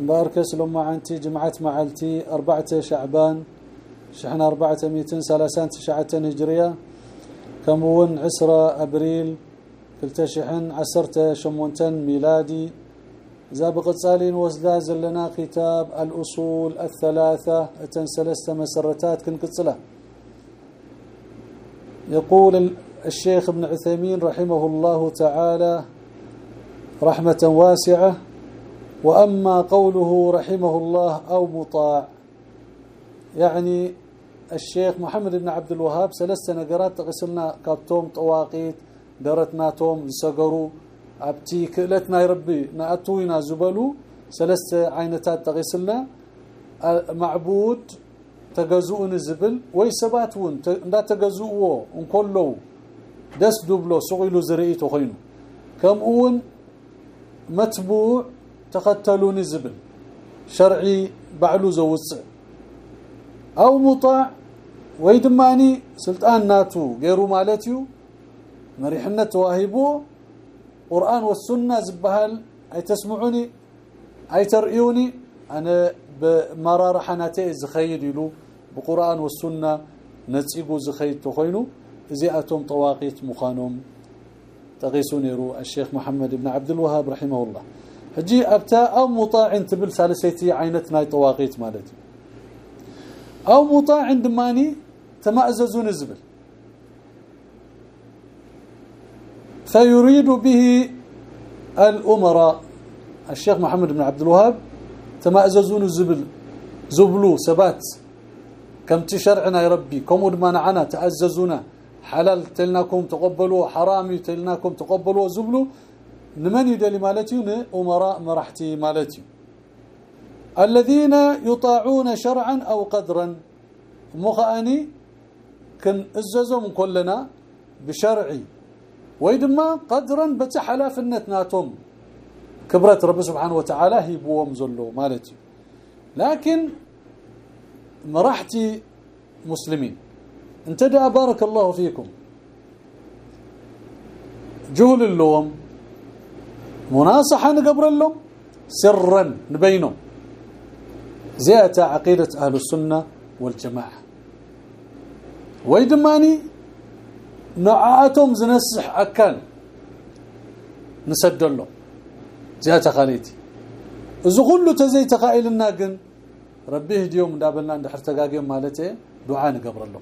مباركس لما عنتي جمعت معلتي أربعة شعبان شحنا أربعة ميتين سلاسان تشعة هجرية. كمون عسرة أبريل كلتا شحن عسرت شمونتن ميلادي. زابق صالين وزداز لنا كتاب الأصول الثلاثة أتن سلست مسرتات كنكتسلة. يقول الشيخ ابن عثيمين رحمه الله تعالى رحمة واسعة وأما قوله رحمه الله أو مطاع يعني الشيخ محمد بن عبد الوهاب ثلاث نقرات تغسلنا كابتوم طواقيت درتنا توم زسقروا أبتي كلتنا يربي ناتوينا زبلو ثلاث عينتات تغسلنا معبود تجزؤن زبل وي سباتون اندا تجزؤو انكلو دس دوبلو سغيلو زريتو خينو. كم اون متبوع تقتلوني زبل شرعي بعلو زوص أو مطاع. ويدماني سلطان ناتو. غيرو مالتيو. مريحنة واهبو قرآن والسنة زبهال. أي تسمعوني. أي ترئيوني. أنا بمرار حناتي زخيد يلو. بقرآن والسنة نصيغو زخيد تخوينو. ازياتهم طواقيت مخانهم تغيسون يرو الشيخ محمد بن عبد الوهاب رحمه الله. هجي أبتا أو مطاع تبل ثالثتي عينتنا طواقيت مالتي أو مطاع دماني تمأززون الزبل فيريد به الأمراء. الشيخ محمد بن عبد الوهاب تمأززون الزبل زبلو سبات. كم تشرعنا يا ربي. كم ودمانعنا تأززونا. حلال تلناكم تقبلوا. حرامي تلناكم تقبلوا. زبلو نمن يدلي مالتي أمراء مرحتي مالتي. الذين يطاعون شرعا أو قدرا مخاني كن إززهم كلنا بشرعي. ويدما قدرا بتحلافنتناتهم كبرت رب سبحانه وتعالى هيبوهم زلو مالتي. لكن مرحتي مسلمين. انتدى بارك الله فيكم. جول اللوم. مناصحة نقبر لهم؟ سرا نبينهم زيادة عقيدة أهل السنة والجماعة. ويدماني نعاتهم زنسح أكان. نسدل له زيادة خاليتي إذا كله تزي تقائلنا قن ربي هديهم دابلنا عند حرتقاقيهم مالته دعاء نقبر له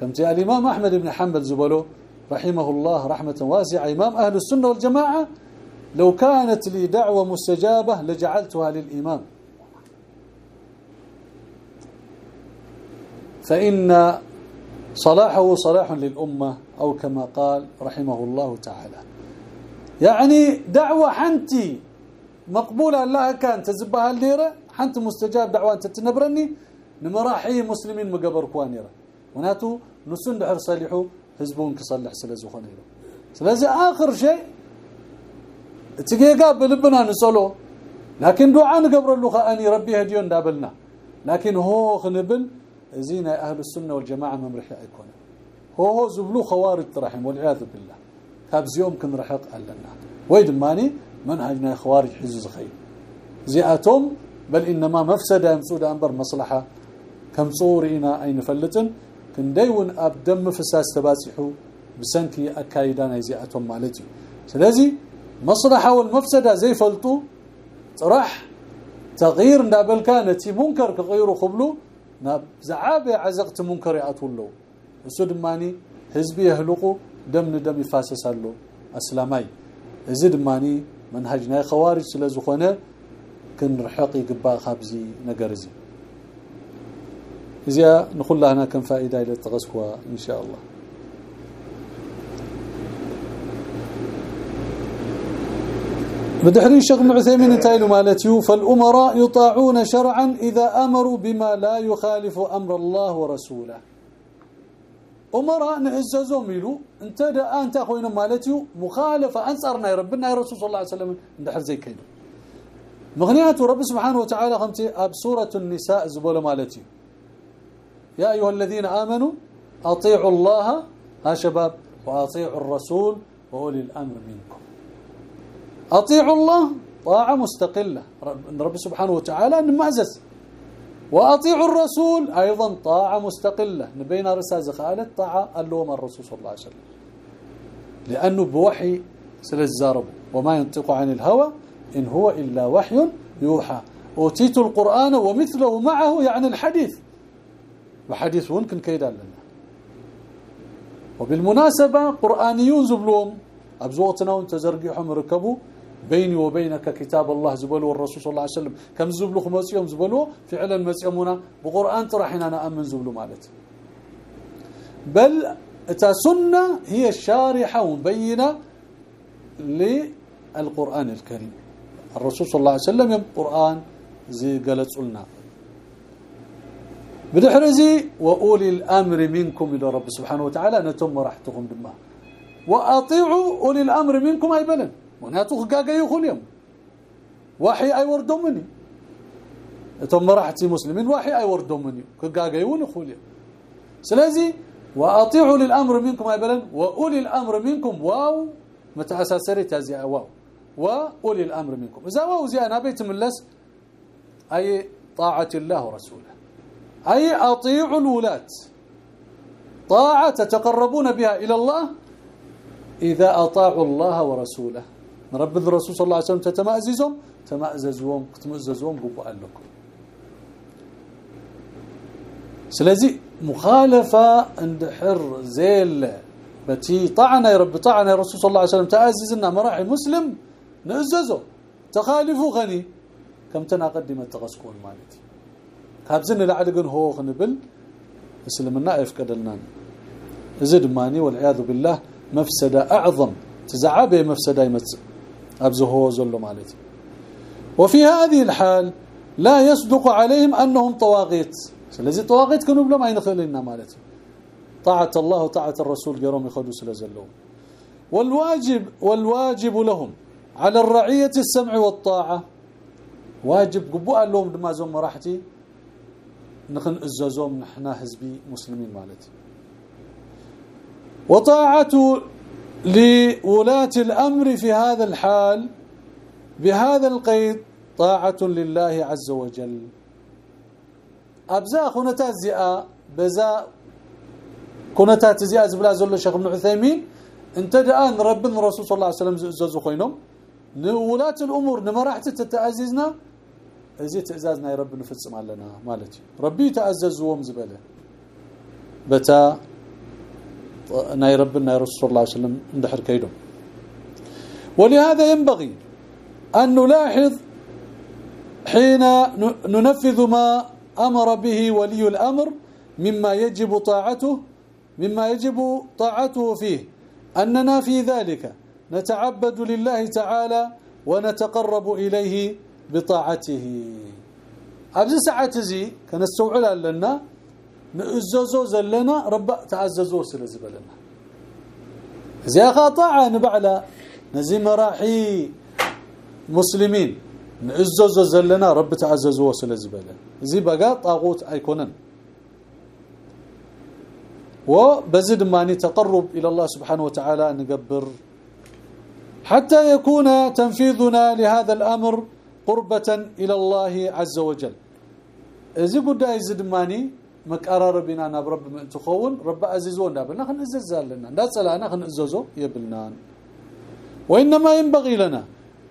كمتي الإمام أحمد بن حنبل زبلو رحمه الله رحمة واسعة. إمام أهل السنة والجماعة لو كانت لي دعوة مستجابة لجعلتها للإمام. فإن صلاحه صلاح للأمة أو كما قال رحمه الله تعالى. يعني دعوة حنتي مقبولة الله كان تزبها الليرة حنت مستجاب دعوة أنت تنبرني نمراحي مسلمين مقبر كوانيرة وناتو نسن دحر صالحو حزبون كصلح سلازخون له سلازي آخر شيء تجيقا بلبنا نصلو لكن دعاء نقبر له اني ربي هديون دابلنا لكن هو خنبل زينا أهل السنة والجماعه ممرحي يكون هو هو زبلو خوارج رحم والعياذ بالله كابز يوم كن رحق لنا ويدماني منهجنا خوارج حزب خير زياتهم بل انما مفسده يمسود انبر مصلحه كم صورينا اين فلتن كنديون اب دم فساس تباسحو بسنكي اكايدان زياتهم مالتي سلازي مصلحه والمفسده زي فلطو طرح تغيير ندابل كانت منكر كغيره قبلو زعابه عزقت منكر ياتولو اسود ماني حزبي يهلقو دم ندم يفاسسالو اسلامي ازد ماني منهجنا خوارج سلازخونه كنرحق يقبا خابزي نغرزي إذا نقول لنا كم فائدة إلى التغسكوا إن شاء الله. بدحري الشيخ ابن عثيمين انتايلو مالتيو فالأمراء يطاعون شرعا إذا أمروا بما لا يخالف أمر الله ورسوله. أمراء نعززهم يلو انت دا أنت اخوينا مالتيو مخالفة أنصرنا ربنا يا رسول صلى الله عليه وسلم اندحر زي كيلو مغنيات رب سبحانه وتعالى خمتي أب سورة النساء زبول مالتي. يا أيها الذين آمنوا أطيعوا الله ها شباب وأطيعوا الرسول وأولي الأمر منكم. أطيعوا الله طاعة مستقلة. رب سبحانه وتعالى نمعزز وأطيعوا الرسول أيضا طاعة مستقلة. نبينا رسالة قالت طاعة اللوم الرسول صلى الله عليه وسلم. لأنه بوحي سلزارب. وما ينطق عن الهوى إن هو إلا وحي يوحى. أوتيت القرآن ومثله معه يعني الحديث. وحديث ممكن كيدا لنا. وبالمناسبة قرآنيون زبلوم أبزوتنا وانتزرقيحهم ركبوا بيني وبينك كتاب الله زبلوا والرسول صلى الله عليه وسلم. كم زبلوا خمس يوم زبلوا فعلا مسيمونا بقرآن ترحنا أنا أمن زبلوا مالت. بل إتا سنة هي الشارحة ومبينة للقرآن الكريم. الرسول صلى الله عليه وسلم يم قرآن زي قالت لنا بدحرزي وأولي الأمر منكم إلى رب سبحانه وتعالى نتم راحتكم دما وأطيعوا أولي الأمر منكم أي بلن وناتو خقاقا يخول يوم. وحي أي وردوا مني. تم راحتي مسلمين وحي أي وردوا مني. خقاقا يون يخول يوم. سلازي وأطيعوا للامر منكم أي بلن وأولي الأمر منكم واو. متى اساسرت هذه واو. وأولي الأمر منكم. إذا واو زي أنا بيت ملس أي طاعة الله ورسوله. أي أطيعوا الولاة. طاعة تتقربون بها إلى الله إذا أطاعوا الله ورسوله. رب الرسول صلى الله عليه وسلم تتمأززهم؟ تماززوهم تماززوهم قبوا لكم سلازي مخالفة عند حر زيل. بتي طعنا يا رب طعنا يا رسول صلى الله عليه وسلم. تأززنا مراحل مسلم نعززه تخالفوا غني. كم تناقدم التغسكون مالتي. كابزن لعلقن هو خنبل اسلمنا يفقدلنا زد ماني والعياذ بالله مفسده اعظم تزعبه مفسده يمس ابزه هو زلو مالتي وفي هذه الحال لا يصدق عليهم انهم طواغيت لذي طواغيت كانوا بلا ما ينخلنا مالتي طاعه الله وطاعه الرسول يروم يخدوا سلازلو والواجب والواجب لهم على الرعيه السمع والطاعه واجب قبوا لهم دما زوم راحتي نخن اززوم نحنا حزبي مسلمين مالتي. وطاعة لولاة الأمر في هذا الحال بهذا القيد طاعة لله عز وجل. ابزا خنتا زئا بزا كنتا تزيا زبلا زلو شيخ ابن عثيمين انت الان ربنا الرسول صلى الله عليه وسلم ززو خوينهم لولاة الأمور نمراحت تتعززنا ازي تعزازنا يا رب نفصم لنا مالتي ربي تعززوهم زبله بتا ناي ربنا رسول الله صلى الله عليه وسلم اندحر كيدهم ولهذا ينبغي أن نلاحظ حين ننفذ ما أمر به ولي الأمر مما يجب طاعته مما يجب طاعته فيه أننا في ذلك نتعبد لله تعالى ونتقرب إليه بطاعته. ابز ساعه زي كنستوعل لنا نعززو زلنا رب تعززو سلزبلنا زي قطاعه نبعلا نزي مراحي مسلمين نعززو زلنا رب تعززو سلزبلنا زي بقى طاغوت ايكونن وبزد ماني تقرب إلى الله سبحانه وتعالى نقبر حتى يكون تنفيذنا لهذا الأمر قربة إلى الله عز وجل. إذا قداي زدماني مقرربنا ناب رب من تخون رب عزيزو نابلنا خنززالنا ندصلانا خنززو يبلنا وإنما ينبغي لنا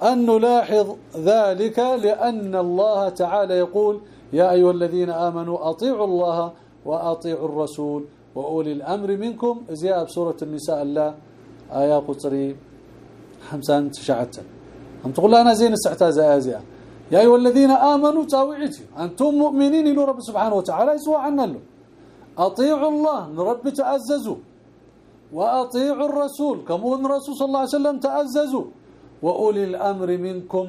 أن نلاحظ ذلك لأن الله تعالى يقول يا أيها الذين آمنوا أطيعوا الله وأطيعوا الرسول وأولي الأمر منكم. زي بسوره النساء الله آية قصري 50 تشعت هم تقول أنا زين السعتا زي يا أيها الذين آمنوا تاوعتي أنتم مؤمنين إلى رب سبحانه وتعالى يسوى عنا له. أطيعوا الله رب تعززوا وأطيعوا الرسول كما الرسول صلى الله عليه وسلم تعززوا وأولي الأمر منكم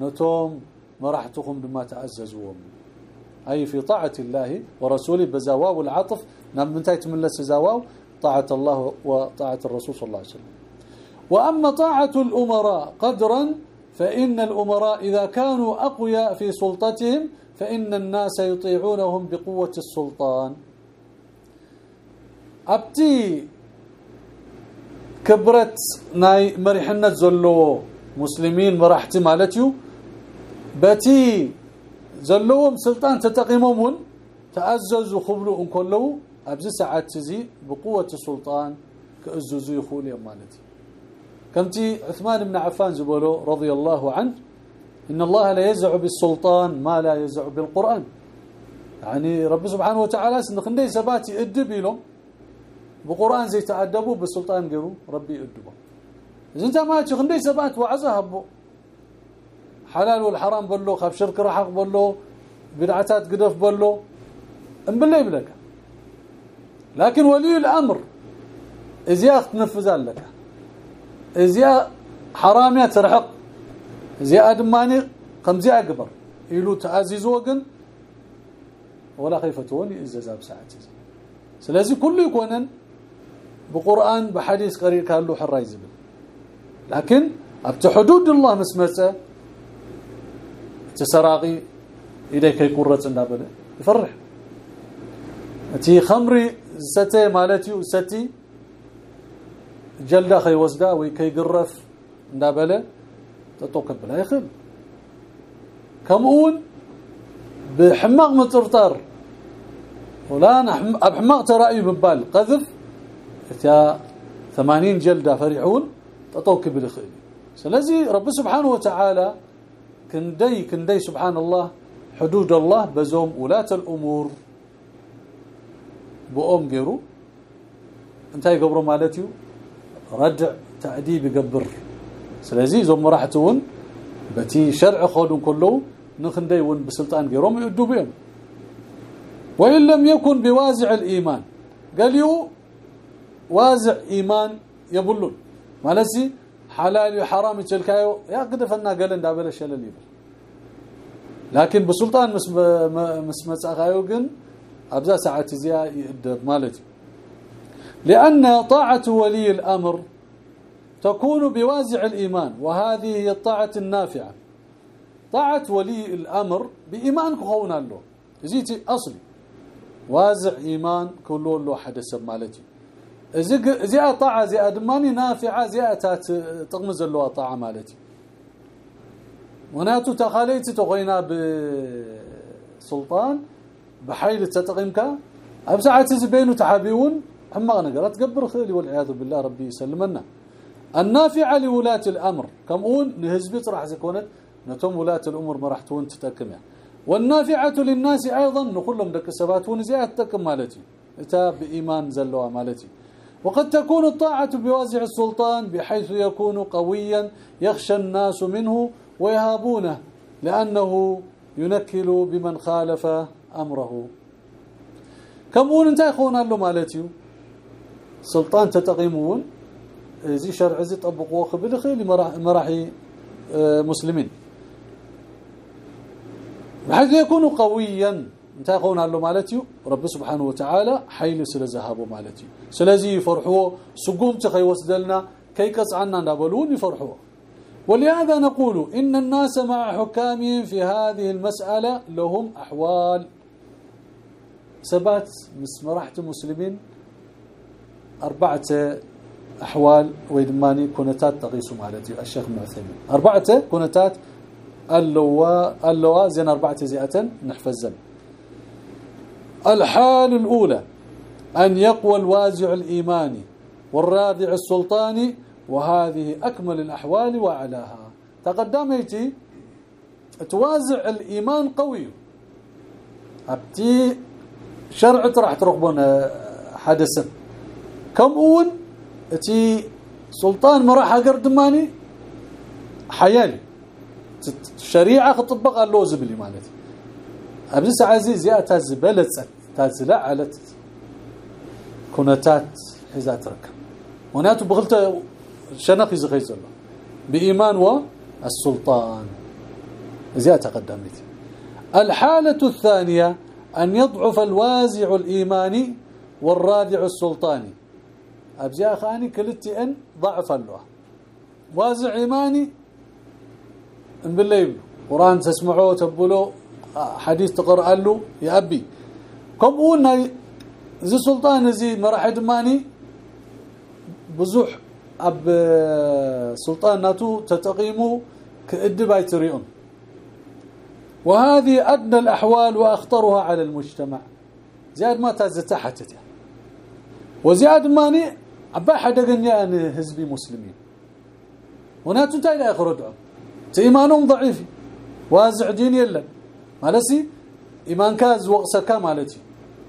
نتوم مرحتكم بما تعززوهم أي في طاعة الله ورسوله بزواو العطف. نعم منتهي تملس زواو؟ طاعة الله وطاعة الرسول صلى الله عليه وسلم. وأما طاعة الأمراء قدرا فإن الأمراء إذا كانوا أقوياء في سلطتهم فإن الناس يطيعونهم بقوة السلطان. أبتي كبرت ناي مرحنة زلو مسلمين مرحتي مالتيو بتي زلوهم سلطان تتقيمون تأززوا ان كلو ابز ساعات تزي بقوة السلطان كأززوا يخول يوم مالتي كمتي عثمان بن عفان زبولو رضي الله عنه إن الله لا يزع بالسلطان ما لا يزع بالقرآن. يعني رب سبحانه وتعالى سنخندي سباتي ادب لهم بقرآن زي تعدبوا بالسلطان قالوا ربي ادبوا اذا انت ما تخندي سبات وعزها حلال والحرام بلو خاف شرك رحق بلو بدعتات قدف بلو ام بالله لكن ولي الأمر ازياء تنفذ لك. ازياء حراميات ترحق ازياء دماني خمزي أكبر. يلو تعزيز وقن ولا خيفتوني ازازاب ساعتي. سلازي كله يكونن بقرآن بحديث قريء كان له حراي زبل لكن أبت حدود الله مسمسة تسراقي إليك يقرص اندابله يفرح. تي خمري ستي مالتي وستي جلدة خي وسدا وي كيقرف اندابله تطوك بلا يخل. كمون بحماق مطرطر. ولا بحماق ترأي ببال. قذف؟ تا 80 جلدة فرحون تطوك بالخيل سلازي رب سبحانه وتعالى كندي كندي سبحان الله حدود الله بزوم ولاة الأمور. بأم غيرو انتي قبروا مالتيو؟ ردع تعديب يقبر. سلازي زوم راحتون بتي شرع خودن كله نخندي ون بسلطان غيرهم يدوا بهم وإن لم يكن بوازع الإيمان. قال يو وازع إيمان يبلون. مالسي حلال وحرام تلكايو يا قدفنا قال اندابل شلل يبل. لكن بسلطان مس مس مسخايو كن أبزا ساعة زيا يدب مالتي. لأن طاعة ولي الأمر تكون بوازع الإيمان وهذه هي الطاعة النافعة. طاعة ولي الأمر بإيمان خونا له. زيتي أصلي. وازع إيمان كله له حدث مالتي. زي طاعة زي ادماني نافعة زي اتات تقمز له طاعة مالتي. وناتو تخاليت تغينا بسلطان بحيل تتقيمك ابسعه زبينو تحابيون حما نقرأ تقبر خيلي والعياذ بالله ربي يسلمنا. النافعة لولاة الأمر. كمون نهزبي راح زكونت. نتم ولاة الأمور ما راح تون تتكم والنافعة للناس أيضا نقول دك سباتون زي اتكم مالتي. إتا بإيمان زلوا مالتي. وقد تكون الطاعة بوازع السلطان بحيث يكون قويا يخشى الناس منه ويهابونه لأنه ينكل بمن خالف أمره. كمون انت يخون له مالتيو سلطان تتقيمون زي شرع زي طبقوا خبل خيل مراحي آه، مسلمين. بحيث يكون قويا. انت قونا له مالتي رب سبحانه وتعالى حيل سلذهبوا مالتي سلازي يفرحوا سقوم تخي وسدلنا كي قصعنا نبلون يفرحوا ولهذا نقول إن الناس مع حكامهم في هذه المسألة لهم أحوال. سبات مسمرحت مسلمين أربعة أحوال ويدماني كونتات تقيس مالتي الشيخ ابن عثيمين. أربعة كونتات اللواء اللواء زين أربعة زيئة نحفزن الحال الأولى أن يقوى الوازع الإيماني والرادع السلطاني وهذه أكمل الأحوال وأعلاها. تقدميتي توازع الإيمان قوي. أبتي شرعت راح ترقبون حدث. كم أول تي سلطان مراحة قردماني حيالي. شريعة تطبق اللوزب اللي مالتي. ابن عزيز يا تزبلت على كونتات حزات رك وناتو بغلت شنق الله. بإيمان والسلطان زيادة قدمت الحالة الثانية أن يضعف الوازع الإيماني والرادع السلطاني. أبزي أخاني كلتي أن ضعف الله وازع إيماني إن بالليل قرآن تسمعوه تبلو حديث تقرأ له يا أبي. كم قلنا زي سلطان زي مراح دماني بزوح أب سلطان ناتو تتقيمو كأدب تريون وهذه أدنى الأحوال وأخطرها على المجتمع. زياد ما تزتحتت وزياد ماني عبا حدقني أنا هزبي مسلمين. وناتو تاي لا يخرجوا إيمانهم ضعيف. وازع دين يلا مالسي إيمان كاز وقسكا مالتي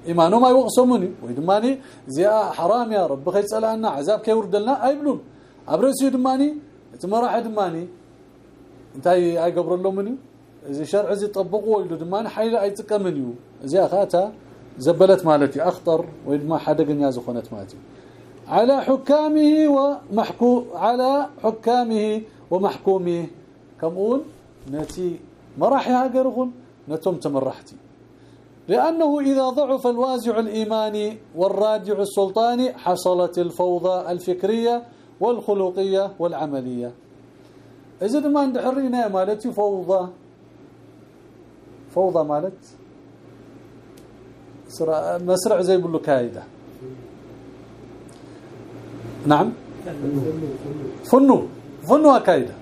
ايمانه ما يوقسمني ويدماني زي حرام يا رب. خيسالنا عذاب كيوردلنا ايبلون ابرسي دماني تمرح دماني انتي اي قبر له مني؟ إذا شرع زي طبقوا ولد دماني حيل اي تقمنيو زي أخاتا زبلت مالتي. أخطر. ويدما حدقنيا زخنت مالتي. على حكامه ومحكو على حكامه ومحكومه. كمون نتي مراحي هاجرغن نتم تمرحتي. لأنه إذا ضعف الوازع الإيماني والرادع السلطاني حصلت الفوضى الفكرية والخلقية والعملية. إذا ما عند حرينا مالتي فوضى. فوضى مالت؟ مسرع زي بقول له كايدة. نعم. فنو. فنو كايده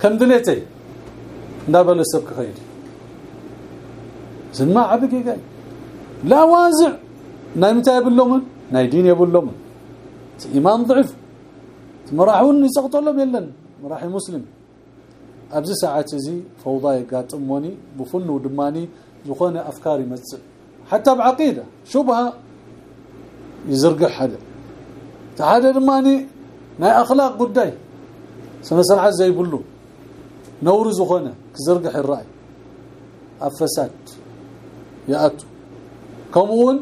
كم دليتي نابل السبك خير زما عبك قال لا وازع. نايمتا يبلومن ناي دين يبلومن إيمان ضعف مراحون يسقط لهم يلن. مراحي مسلم. ابز ساعات زي فوضى يقاطموني بفن ودماني زخونه افكار يمص حتى بعقيدة. شبهة يزرق حدا تعال دماني ناي أخلاق قداي. سنسرع زي بلو. نور زخونة كزرقح الرأي. أفساد. ياتوا كمون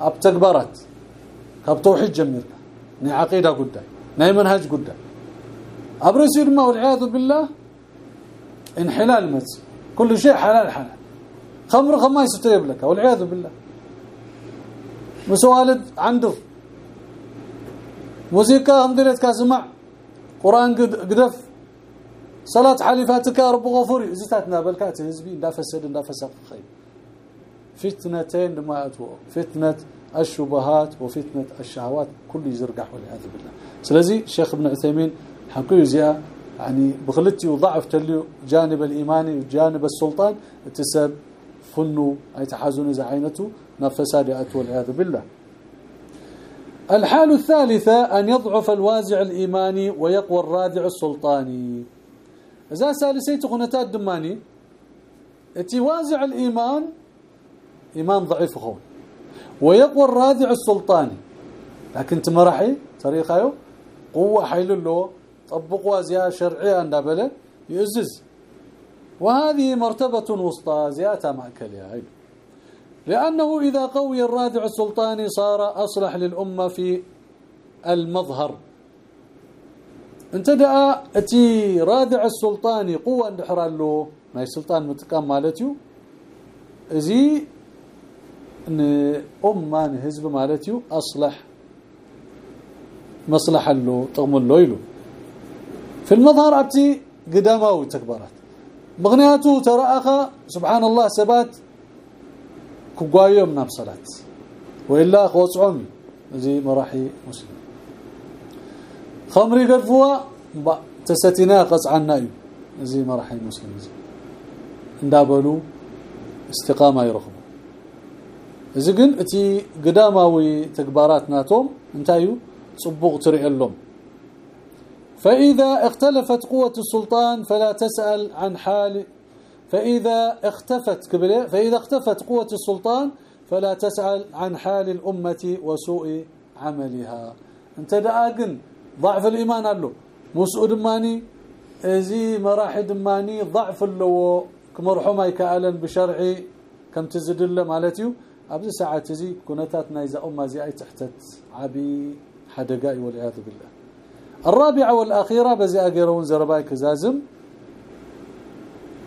اب تكبرت كاب توحيد عقيدة قداي. ني منهج قداي. ابرسيد ما والعياذ بالله. انحلال مس. كل شيء حلال حلال. خمر خمايس تيب لك. والعياذ بالله. مسوالد عنده موسيقى امدلت كاسمع. قرآن قدف. صلاة حليفاتك رب غفور. زتاتنا بالكات حزبي اندافسد اندافسق خير. فتنتين ما اتو فتنة الشبهات وفتنة الشهوات. كل يزرقح والعياذ بالله. سلازي شيخ ابن عثيمين حكوا زيا يعني بخلتي وضعف تلي جانب الإيماني وجانب السلطان. تسب فنو أي تحازون إذا عينته نفساد اتو والعياذ بالله. الحال الثالثة أن يضعف الوازع الإيماني ويقوى الرادع السلطاني. إذا سالسيت غنتات دماني إتي وازع الإيمان إيمان ضعيف خون ويقوى الرادع السلطاني. لكن تمرحي طريقة قوة حيل له طبقوا أزياء شرعية عند بلد يعزز وهذه مرتبة وسطى زيادة مأكلها لأنه إذا قوي الرادع السلطاني صار أصلح للأمة في المظهر. انتدأ أتي رادع السلطاني قوة اندحر له ما السلطان متقام مالتيو؟ إزي ان أمة حزب مالتيو أصلح مصلحة له طقم له يلو. في المظهر أبتي قدامه تكبرات مغنياته تراخ سبحان الله سبات كغايوم ناب صلاه وإلا قوصعهم زي مراحي مسلم. خمري قرفوا تستنا قصعنا زي مرحي مسلم. زي اندابلو استقامة يرخبوا إذا كن إتي قداماوي تكبارات ناتهم انتايو صبوغ تريلهم فإذا اختلفت قوة السلطان فلا تسأل عن حال فإذا اختفت فإذا اختفت قوة السلطان فلا تسأل عن حال الأمة وسوء عملها. أنت داقن ضعف الإيمان له مسعود ماني إزي مراحل ماني ضعف له كمرحو ما يكالن بشرعي كم تزدله مالتيو. ابز ساعات زي كنتات نايزا أمة زي أي تحتت عبي حدقاي والعياذ بالله. الرابعة والأخيرة بزي أقيرون زرباي كزازم.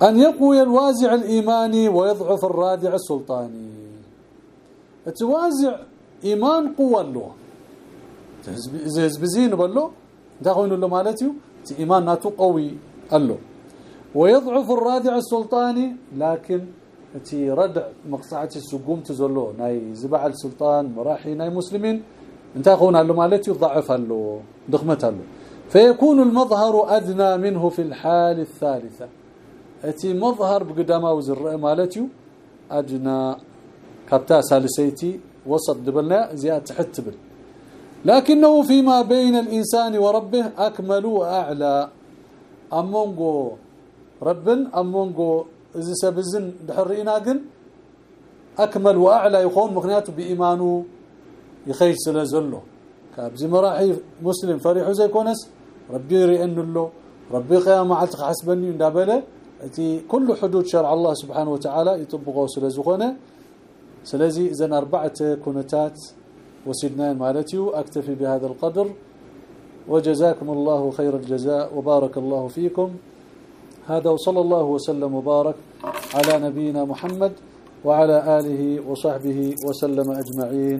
أن يقوي الوازع الإيماني ويضعف الرادع السلطاني. التوازع إيمان قوة له. زين بلو. داخوين له مالتيو؟ إيمان ناتو قوي له ويضعف الرادع السلطاني لكن تي ردع مقصعة السقوم تزلو. ناي زبع السلطان مراحي ناي مسلمين. انت اخونا له مالتي ضعف له له فيكون المظهر أدنى منه في الحال الثالثة. أتي مظهر بقدامه وزر مالتي أدنى. كابتا ثالثيتي وسط دبلنا زياده تحت بل. لكنه فيما بين الإنسان وربه أكمل وأعلى. أمونغو ربن أمونغو إذا سبزن دحرينا جن أكمل وأعلى يكون مغنياته بايمانه يخيش سلازله كابزي مراحي مسلم فريح زي كونس ربي يرئن له. ربي قيام على حسبني اندابله إتي كل حدود شرع الله سبحانه وتعالى يطبقه سلازخونه سلازي اذا أربعة كونتات وسيدنا مالتيو أكتفي بهذا القدر. وجزاكم الله خير الجزاء وبارك الله فيكم. هذا وصلى الله وسلم وبارك على نبينا محمد وعلى آله وصحبه وسلم أجمعين.